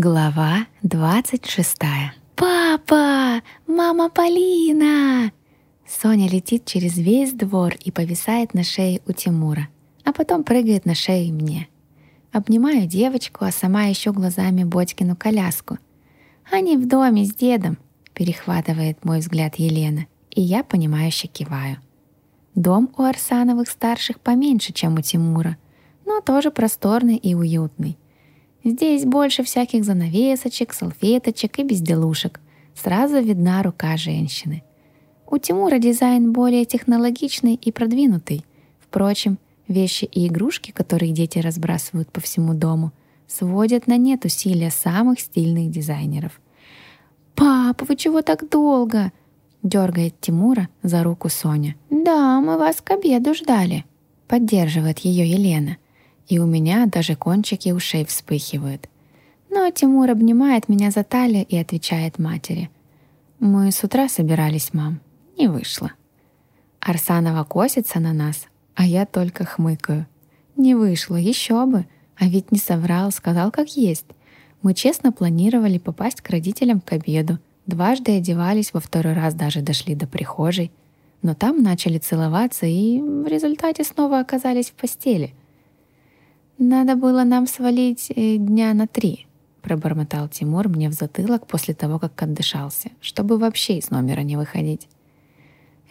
Глава 26. «Папа! Мама Полина!» Соня летит через весь двор и повисает на шее у Тимура, а потом прыгает на шею мне. Обнимаю девочку, а сама ищу глазами Бодькину коляску. «Они в доме с дедом», — перехватывает мой взгляд Елена, и я понимающе киваю. Дом у Арсановых старших поменьше, чем у Тимура, но тоже просторный и уютный. Здесь больше всяких занавесочек, салфеточек и безделушек. Сразу видна рука женщины. У Тимура дизайн более технологичный и продвинутый. Впрочем, вещи и игрушки, которые дети разбрасывают по всему дому, сводят на нет усилия самых стильных дизайнеров. «Папа, вы чего так долго?» — дергает Тимура за руку Соня. «Да, мы вас к обеду ждали», — поддерживает ее Елена — и у меня даже кончики ушей вспыхивают. Но Тимур обнимает меня за талию и отвечает матери. «Мы с утра собирались, мам. Не вышло». Арсанова косится на нас, а я только хмыкаю. «Не вышло, еще бы. А ведь не соврал, сказал как есть. Мы честно планировали попасть к родителям к обеду. Дважды одевались, во второй раз даже дошли до прихожей. Но там начали целоваться и в результате снова оказались в постели. «Надо было нам свалить э, дня на три», — пробормотал Тимур мне в затылок после того, как отдышался, чтобы вообще из номера не выходить.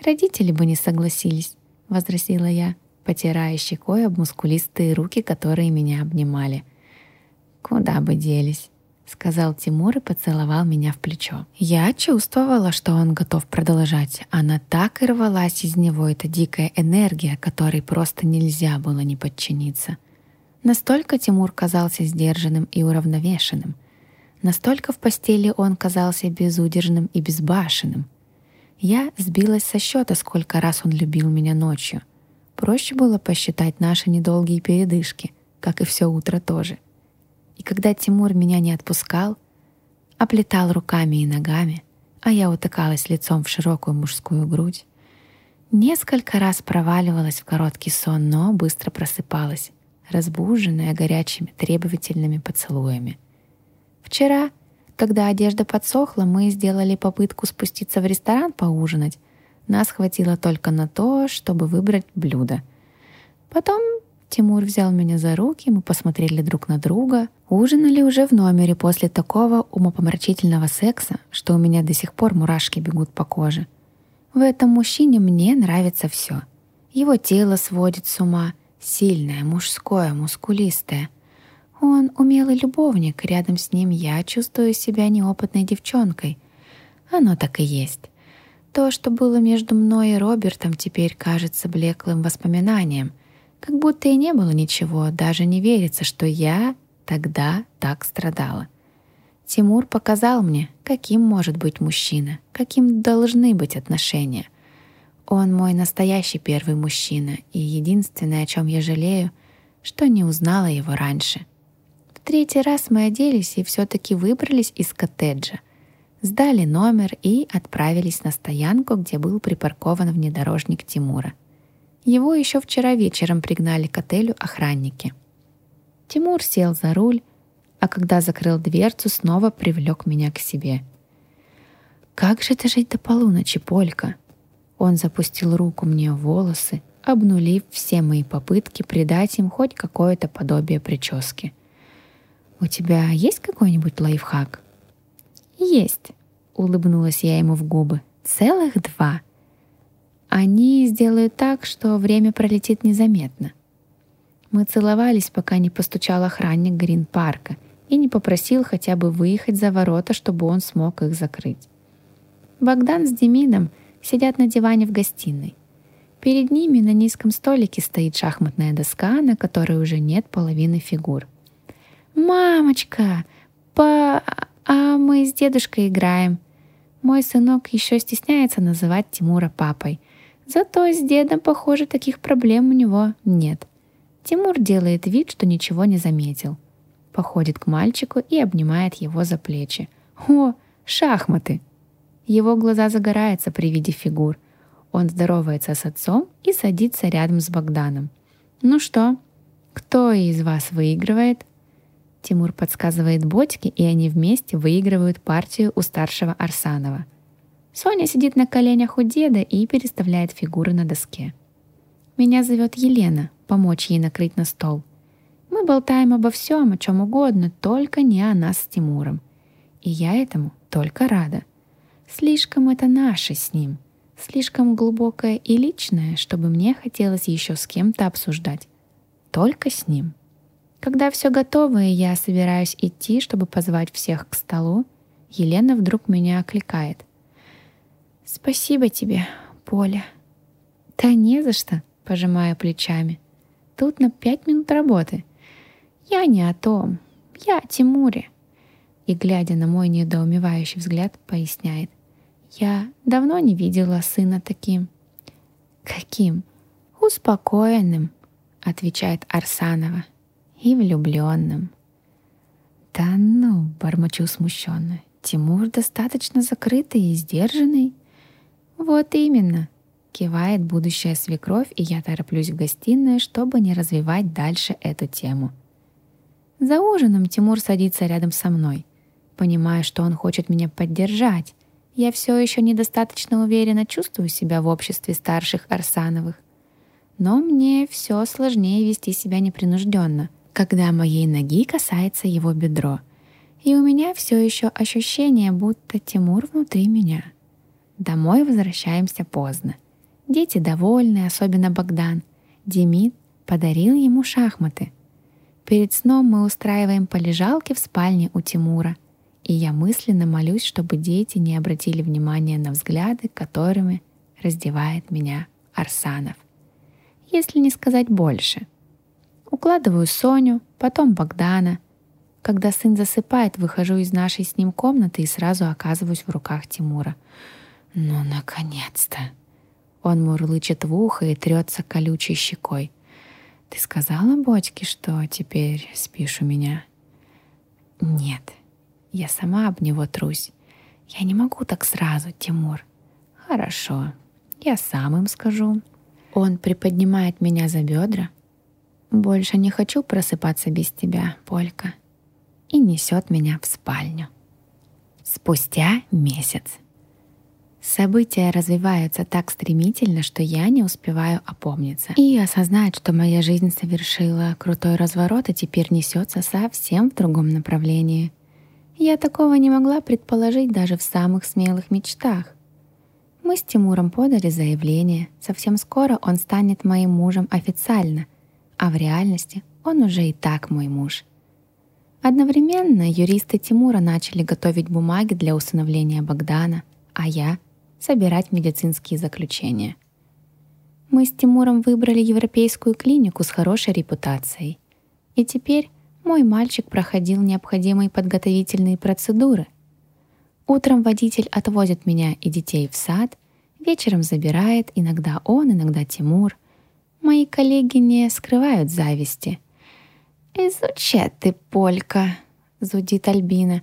«Родители бы не согласились», — возразила я, потирая щекой об мускулистые руки, которые меня обнимали. «Куда бы делись?» — сказал Тимур и поцеловал меня в плечо. Я чувствовала, что он готов продолжать. Она так и рвалась из него, эта дикая энергия, которой просто нельзя было не подчиниться. Настолько Тимур казался сдержанным и уравновешенным. Настолько в постели он казался безудержным и безбашенным. Я сбилась со счета, сколько раз он любил меня ночью. Проще было посчитать наши недолгие передышки, как и все утро тоже. И когда Тимур меня не отпускал, оплетал руками и ногами, а я утыкалась лицом в широкую мужскую грудь, несколько раз проваливалась в короткий сон, но быстро просыпалась разбуженная горячими требовательными поцелуями. Вчера, когда одежда подсохла, мы сделали попытку спуститься в ресторан поужинать. Нас хватило только на то, чтобы выбрать блюдо. Потом Тимур взял меня за руки, мы посмотрели друг на друга, ужинали уже в номере после такого умопомрачительного секса, что у меня до сих пор мурашки бегут по коже. В этом мужчине мне нравится все. Его тело сводит с ума — Сильное, мужское, мускулистое. Он умелый любовник, рядом с ним я чувствую себя неопытной девчонкой. Оно так и есть. То, что было между мной и Робертом, теперь кажется блеклым воспоминанием. Как будто и не было ничего, даже не верится, что я тогда так страдала. Тимур показал мне, каким может быть мужчина, каким должны быть отношения — он мой настоящий первый мужчина, и единственное, о чем я жалею, что не узнала его раньше. В третий раз мы оделись и все-таки выбрались из коттеджа, сдали номер и отправились на стоянку, где был припаркован внедорожник Тимура. Его еще вчера вечером пригнали к отелю охранники. Тимур сел за руль, а когда закрыл дверцу, снова привлек меня к себе. «Как же это жить до полуночи, Полька?» Он запустил руку мне в волосы, обнулив все мои попытки придать им хоть какое-то подобие прически. «У тебя есть какой-нибудь лайфхак?» «Есть», — улыбнулась я ему в губы. «Целых два. Они сделают так, что время пролетит незаметно». Мы целовались, пока не постучал охранник Грин-парка и не попросил хотя бы выехать за ворота, чтобы он смог их закрыть. Богдан с Демидом — сидят на диване в гостиной. Перед ними на низком столике стоит шахматная доска, на которой уже нет половины фигур. «Мамочка! Па... А мы с дедушкой играем!» Мой сынок еще стесняется называть Тимура папой. Зато с дедом, похоже, таких проблем у него нет. Тимур делает вид, что ничего не заметил. Походит к мальчику и обнимает его за плечи. «О, шахматы!» Его глаза загораются при виде фигур. Он здоровается с отцом и садится рядом с Богданом. «Ну что, кто из вас выигрывает?» Тимур подсказывает Бодьке, и они вместе выигрывают партию у старшего Арсанова. Соня сидит на коленях у деда и переставляет фигуры на доске. Меня зовет Елена, помочь ей накрыть на стол. Мы болтаем обо всем, о чем угодно, только не о нас с Тимуром. И я этому только рада. Слишком это наше с ним. Слишком глубокое и личное, чтобы мне хотелось еще с кем-то обсуждать. Только с ним. Когда все готово, и я собираюсь идти, чтобы позвать всех к столу, Елена вдруг меня окликает. «Спасибо тебе, Поля». «Да не за что», — пожимаю плечами. «Тут на пять минут работы. Я не о том. Я о Тимуре». И, глядя на мой недоумевающий взгляд, поясняет. «Я давно не видела сына таким». «Каким?» «Успокоенным», — отвечает Арсанова и влюбленным. «Да ну», — бормочу смущенно, — «Тимур достаточно закрытый и сдержанный». «Вот именно», — кивает будущая свекровь, и я тороплюсь в гостиную, чтобы не развивать дальше эту тему. За ужином Тимур садится рядом со мной. Понимая, что он хочет меня поддержать, я все еще недостаточно уверенно чувствую себя в обществе старших Арсановых. Но мне все сложнее вести себя непринужденно — когда моей ноги касается его бедро. И у меня все еще ощущение, будто Тимур внутри меня. Домой возвращаемся поздно. Дети довольны, особенно Богдан. Демид подарил ему шахматы. Перед сном мы устраиваем полежалки в спальне у Тимура. И я мысленно молюсь, чтобы дети не обратили внимания на взгляды, которыми раздевает меня Арсанов. Если не сказать больше — Укладываю Соню, потом Богдана. Когда сын засыпает, выхожу из нашей с ним комнаты и сразу оказываюсь в руках Тимура. Ну, наконец-то! Он мурлычет в ухо и трется колючей щекой. «Ты сказала Бодьке, что теперь спишь у меня?» «Нет, я сама об него трусь. Я не могу так сразу, Тимур». «Хорошо, я сам им скажу». Он приподнимает меня за бедра, больше не хочу просыпаться без тебя, Полька. И несет меня в спальню. Спустя месяц. События развиваются так стремительно, что я не успеваю опомниться и осознать, что моя жизнь совершила крутой разворот и теперь несется совсем в другом направлении. Я такого не могла предположить даже в самых смелых мечтах. Мы с Тимуром подали заявление. Совсем скоро он станет моим мужем официально — а в реальности он уже и так мой муж. Одновременно юристы Тимура начали готовить бумаги для усыновления Богдана, а я — собирать медицинские заключения. Мы с Тимуром выбрали европейскую клинику с хорошей репутацией. И теперь мой мальчик проходил необходимые подготовительные процедуры. Утром водитель отвозит меня и детей в сад, вечером забирает иногда он, иногда Тимур — Мои коллеги не скрывают зависти. «Изучай ты, Полька», — зудит Альбина.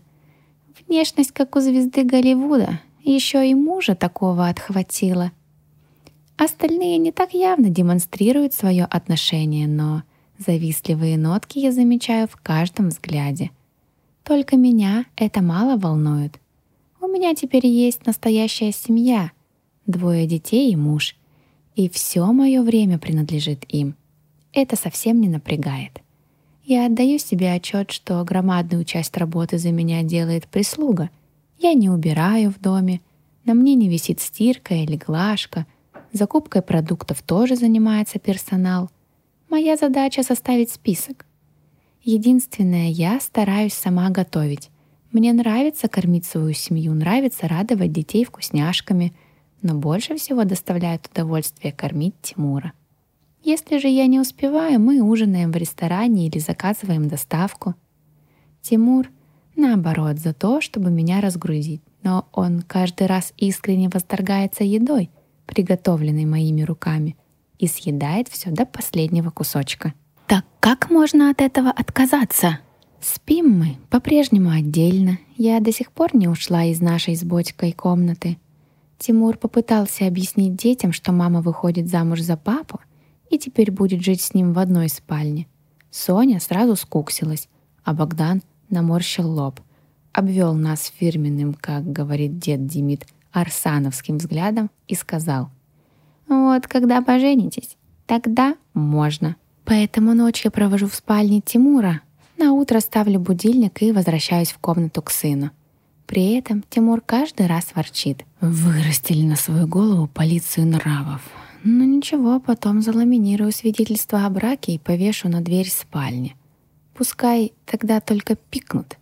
«Внешность, как у звезды Голливуда, еще и мужа такого отхватила». Остальные не так явно демонстрируют свое отношение, но завистливые нотки я замечаю в каждом взгляде. Только меня это мало волнует. У меня теперь есть настоящая семья, двое детей и муж — и все мое время принадлежит им. Это совсем не напрягает. Я отдаю себе отчет, что громадную часть работы за меня делает прислуга. Я не убираю в доме, на мне не висит стирка или глажка, закупкой продуктов тоже занимается персонал. Моя задача — составить список. Единственное, я стараюсь сама готовить. Мне нравится кормить свою семью, нравится радовать детей вкусняшками — но больше всего доставляет удовольствие кормить Тимура. Если же я не успеваю, мы ужинаем в ресторане или заказываем доставку. Тимур, наоборот, за то, чтобы меня разгрузить, но он каждый раз искренне восторгается едой, приготовленной моими руками, и съедает все до последнего кусочка. Так как можно от этого отказаться? Спим мы по-прежнему отдельно. Я до сих пор не ушла из нашей с Бодькой комнаты. Тимур попытался объяснить детям, что мама выходит замуж за папу и теперь будет жить с ним в одной спальне. Соня сразу скуксилась, а Богдан наморщил лоб, обвел нас фирменным, как говорит дед Демид, арсановским взглядом и сказал, «Вот когда поженитесь, тогда можно». Поэтому ночью провожу в спальне Тимура, на утро ставлю будильник и возвращаюсь в комнату к сыну. При этом Тимур каждый раз ворчит. Вырастили на свою голову полицию нравов. Ну ничего, потом заламинирую свидетельство о браке и повешу на дверь спальни. Пускай тогда только пикнут.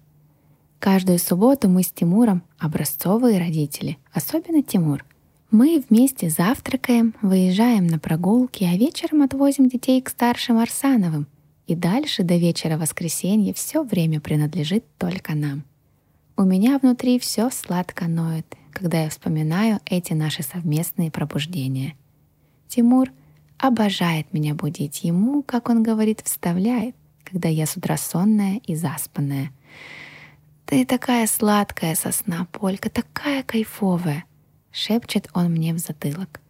Каждую субботу мы с Тимуром образцовые родители, особенно Тимур. Мы вместе завтракаем, выезжаем на прогулки, а вечером отвозим детей к старшим Арсановым. И дальше до вечера воскресенья все время принадлежит только нам. У меня внутри все сладко ноет, когда я вспоминаю эти наши совместные пробуждения. Тимур обожает меня будить. Ему, как он говорит, вставляет, когда я с утра сонная и заспанная. «Ты такая сладкая сосна, Полька, такая кайфовая!» — шепчет он мне в затылок.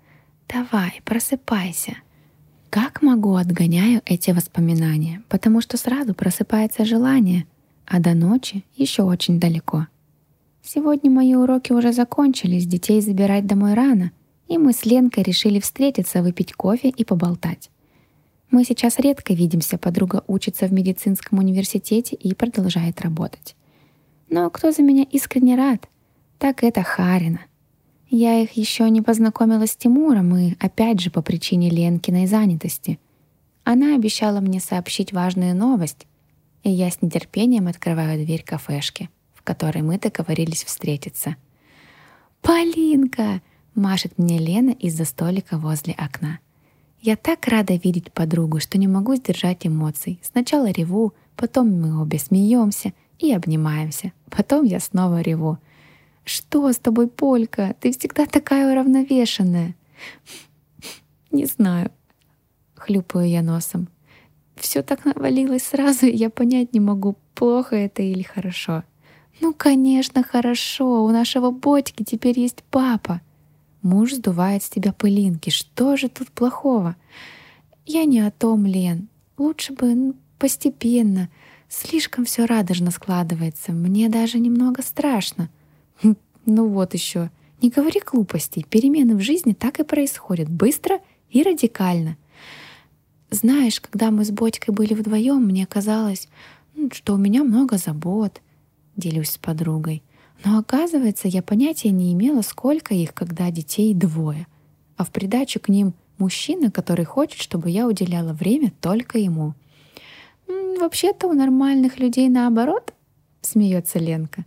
«Давай, просыпайся!» Как могу отгоняю эти воспоминания, потому что сразу просыпается желание, а до ночи еще очень далеко. Сегодня мои уроки уже закончились, детей забирать домой рано — и мы с Ленкой решили встретиться, выпить кофе и поболтать. Мы сейчас редко видимся, подруга учится в медицинском университете и продолжает работать. Но кто за меня искренне рад, так это Харина. Я их еще не познакомила с Тимуром, и опять же по причине Ленкиной занятости. Она обещала мне сообщить важную новость, и я с нетерпением открываю дверь кафешки, в которой мы договорились встретиться. «Полинка!» Машет мне Лена из-за столика возле окна. Я так рада видеть подругу, что не могу сдержать эмоций. Сначала реву, потом мы обе смеемся и обнимаемся. Потом я снова реву. «Что с тобой, Полька? Ты всегда такая уравновешенная!» «Не знаю», — хлюпаю я носом. Все так навалилось сразу, я понять не могу, плохо это или хорошо. «Ну, конечно, хорошо. У нашего Бодьки теперь есть папа», Муж сдувает с тебя пылинки. Что же тут плохого? Я не о том, Лен. Лучше бы ну, постепенно. Слишком все радужно складывается. Мне даже немного страшно. Ну вот еще. Не говори глупостей. Перемены в жизни так и происходят. Быстро и радикально. Знаешь, когда мы с Бодькой были вдвоем, мне казалось, ну, что у меня много забот. Делюсь с подругой. Но оказывается, я понятия не имела, сколько их, когда детей двое. А в придачу к ним мужчина, который хочет, чтобы я уделяла время только ему. «Вообще-то у нормальных людей наоборот», — смеется Ленка.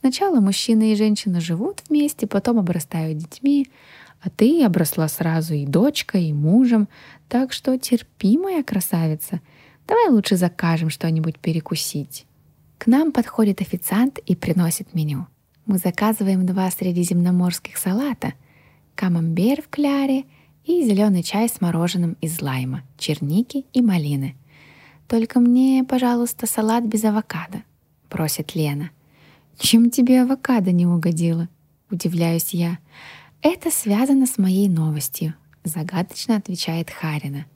«Сначала мужчина и женщина живут вместе, потом обрастают детьми, а ты обросла сразу и дочкой, и мужем, так что терпи, моя красавица. Давай лучше закажем что-нибудь перекусить». К нам подходит официант и приносит меню. Мы заказываем два средиземноморских салата, камамбер в кляре и зеленый чай с мороженым из лайма, черники и малины. «Только мне, пожалуйста, салат без авокадо», — просит Лена. «Чем тебе авокадо не угодило?» — удивляюсь я. «Это связано с моей новостью», — загадочно отвечает Харина.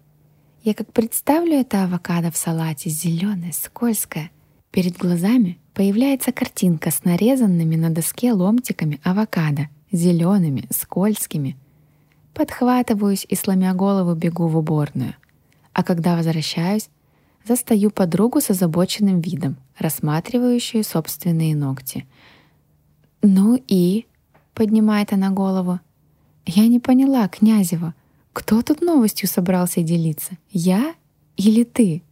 Я как представлю это авокадо в салате, зеленое, скользкое — Перед глазами появляется картинка с нарезанными на доске ломтиками авокадо, зелеными, скользкими. Подхватываюсь и, сломя голову, бегу в уборную. А когда возвращаюсь, застаю подругу с озабоченным видом, рассматривающую собственные ногти. «Ну и?» — поднимает она голову. «Я не поняла, Князева, кто тут новостью собрался делиться? Я или ты?»